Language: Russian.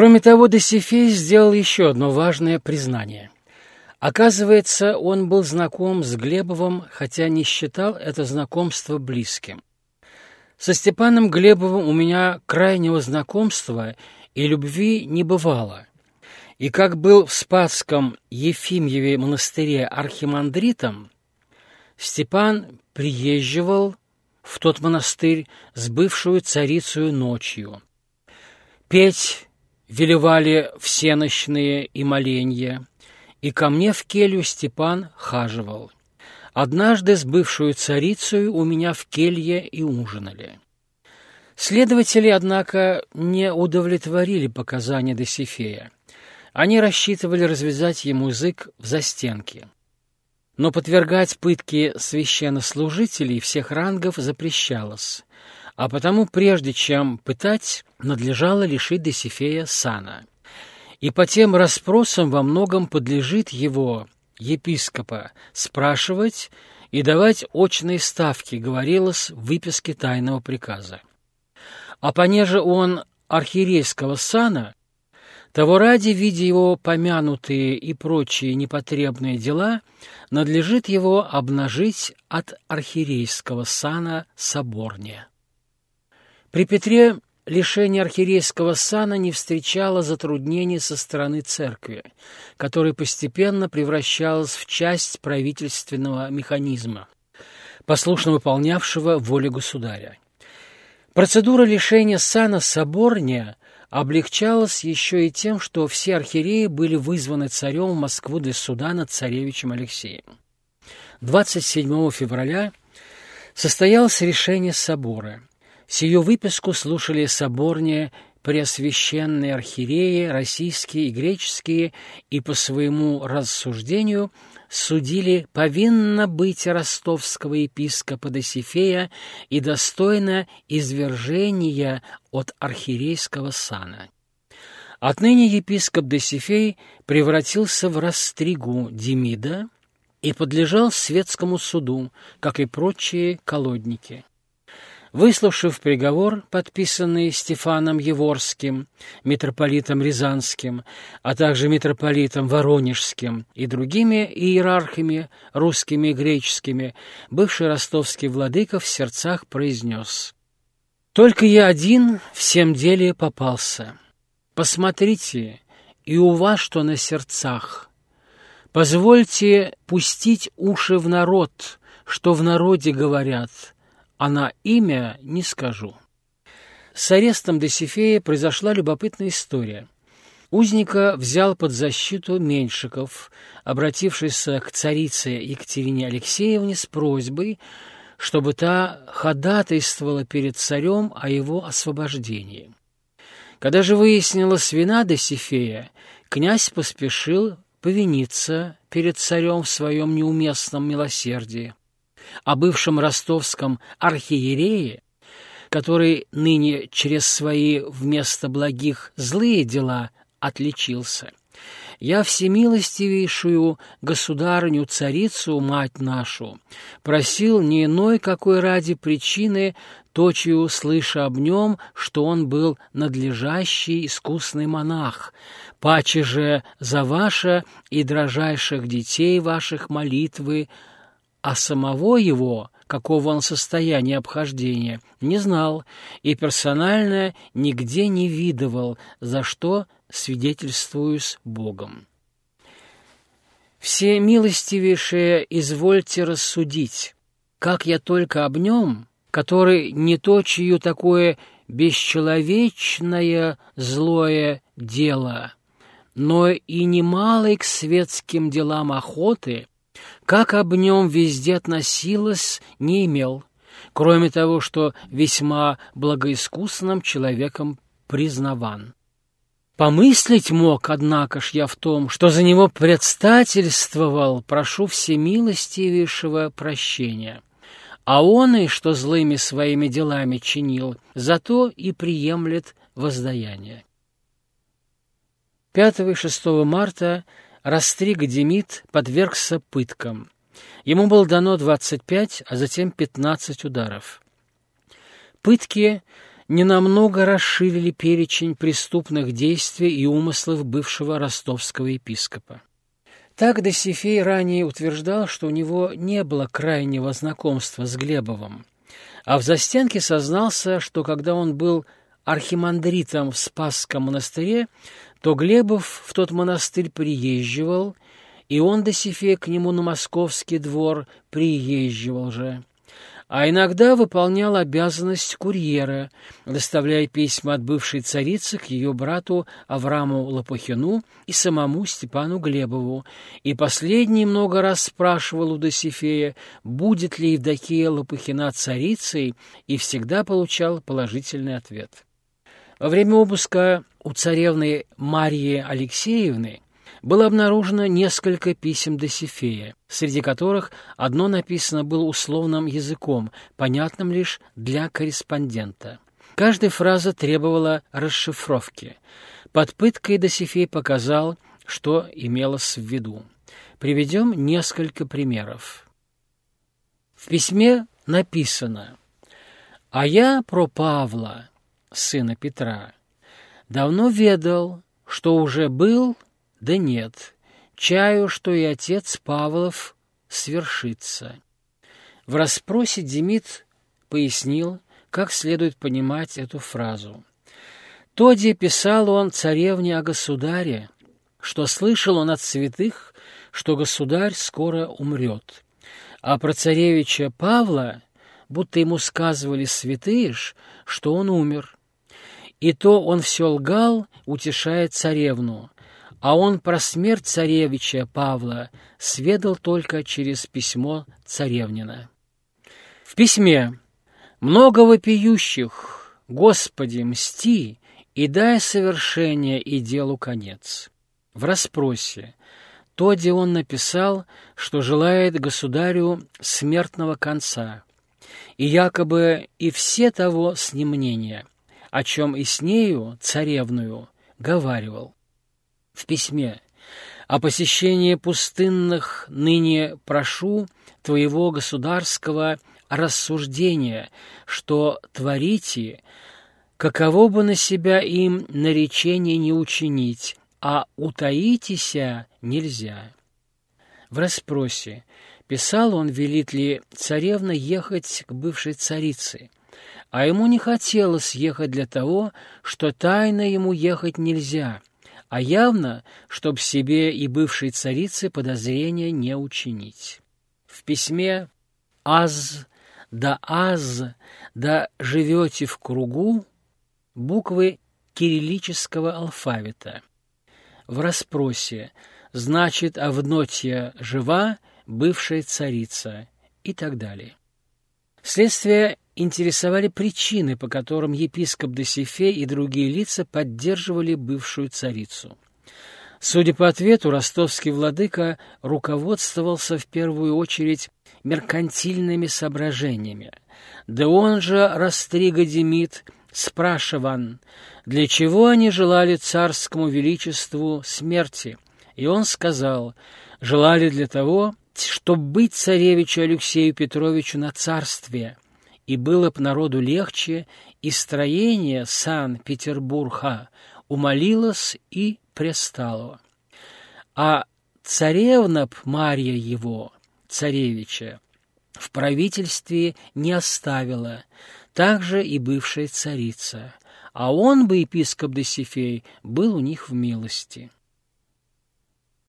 Кроме того, Досифей сделал еще одно важное признание. Оказывается, он был знаком с Глебовым, хотя не считал это знакомство близким. Со Степаном Глебовым у меня крайнего знакомства и любви не бывало. И как был в Спасском Ефимьеве монастыре архимандритом, Степан приезживал в тот монастырь с бывшую царицею ночью. Петь велевали всеночные и моленья, и ко мне в келью Степан хаживал. Однажды с бывшую царицею у меня в келье и ужинали. Следователи, однако, не удовлетворили показания Досифея. Они рассчитывали развязать ему язык в застенке. Но подвергать пытке священнослужителей всех рангов запрещалось, а потому, прежде чем пытать, надлежало лишить Досифея сана. И по тем расспросам во многом подлежит его, епископа, спрашивать и давать очные ставки, говорилось в выписке тайного приказа. А понеже он архиерейского сана, того ради, видя его помянутые и прочие непотребные дела, надлежит его обнажить от архиерейского сана соборнее. При Петре лишение архиерейского сана не встречало затруднений со стороны церкви, которая постепенно превращалась в часть правительственного механизма, послушно выполнявшего волю государя. Процедура лишения сана соборния облегчалось еще и тем, что все архиереи были вызваны царем в Москву для суда над царевичем Алексеем. 27 февраля состоялось решение собора. Сию выписку слушали соборнее преосвященные архиереи, российские и греческие, и по своему рассуждению – судили повинно быть ростовского епископа Досифея и достойно извержения от архиерейского сана. Отныне епископ Досифей превратился в растригу Демида и подлежал светскому суду, как и прочие колодники. Выслушав приговор, подписанный Стефаном Еворским, митрополитом Рязанским, а также митрополитом Воронежским и другими иерархами, русскими и греческими, бывший ростовский владыка в сердцах произнес «Только я один всем деле попался. Посмотрите, и у вас что на сердцах. Позвольте пустить уши в народ, что в народе говорят» а на имя не скажу. С арестом Досифея произошла любопытная история. Узника взял под защиту Меньшиков, обратившийся к царице Екатерине Алексеевне с просьбой, чтобы та ходатайствовала перед царем о его освобождении. Когда же выяснилась вина Досифея, князь поспешил повиниться перед царем в своем неуместном милосердии о бывшем ростовском архиерее, который ныне через свои вместо благих злые дела отличился. Я всемилостивейшую государыню-царицу, мать нашу, просил не иной какой ради причины, точью слыша об нем, что он был надлежащий искусный монах, паче же за ваше и дрожайших детей ваших молитвы а самого его, какого он состояния обхождения, не знал и персонально нигде не видывал, за что свидетельствуюсь Богом. Все милостивейшие извольте рассудить, как я только об нем, который не то, чью такое бесчеловечное злое дело, но и немалой к светским делам охоты, как об нем везде относилось, не имел, кроме того, что весьма благоискусным человеком признаван. Помыслить мог, однако ж, я в том, что за него предстательствовал, прошу всемилостивейшего прощения. А он и, что злыми своими делами чинил, зато и приемлет воздаяние. 5 и 6 марта Растриг Демид подвергся пыткам. Ему было дано 25, а затем 15 ударов. Пытки ненамного расширили перечень преступных действий и умыслов бывшего ростовского епископа. Так Досифей ранее утверждал, что у него не было крайнего знакомства с Глебовым, а в застенке сознался, что когда он был архимандритом в Спасском монастыре, то Глебов в тот монастырь приезживал, и он, Досифей, к нему на московский двор приезживал же а иногда выполнял обязанность курьера, доставляя письма от бывшей царицы к ее брату Авраму Лопухину и самому Степану Глебову, и последний много раз спрашивал у Досифея, будет ли Евдокия Лопухина царицей, и всегда получал положительный ответ. Во время обыска у царевны Марии Алексеевны было обнаружено несколько писем Досифея, среди которых одно написано было условным языком, понятным лишь для корреспондента. Каждая фраза требовала расшифровки. Под пыткой Досифей показал, что имелось в виду. Приведем несколько примеров. В письме написано «А я про Павла, сына Петра, давно ведал, что уже был да нет, чаю, что и отец Павлов свершится. В расспросе Демид пояснил, как следует понимать эту фразу. Тоди писал он царевне о государе, что слышал он от святых, что государь скоро умрет. А про царевича Павла, будто ему сказывали святые ж, что он умер. И то он все лгал, утешая царевну, а он про смерть царевича Павла сведал только через письмо царевнина. В письме «Много вопиющих, Господи, мсти, и дай совершение и делу конец». В расспросе Тоди он написал, что желает государю смертного конца, и якобы и все того с ним мнения, о чем и с нею, царевную, говаривал в письме. О посещении пустынных ныне прошу твоего государского рассуждения, что творите, каково бы на себя им наречение не учинить, а утаитеся нельзя. В расспросе писал он, велит ли царевна ехать к бывшей царице, а ему не хотелось ехать для того, что тайно ему ехать нельзя — а явно, чтоб себе и бывшей царице подозрения не учинить. В письме «Аз да аз да живете в кругу» буквы кириллического алфавита. В расспросе «Значит, Авнотья жива, бывшая царица» и так далее. Следствие интересовали причины, по которым епископ Досифей и другие лица поддерживали бывшую царицу. Судя по ответу, ростовский владыка руководствовался в первую очередь меркантильными соображениями. Да он же, Растрига Демид, спрашиван, для чего они желали царскому величеству смерти, и он сказал, желали для того, чтобы быть царевичу Алексею Петровичу на царстве – и было б народу легче, и строение Сан-Петербурга умолилось и престало. А царевна б Марья его, царевича, в правительстве не оставила, также и бывшая царица, а он бы, епископ Досифей, был у них в милости.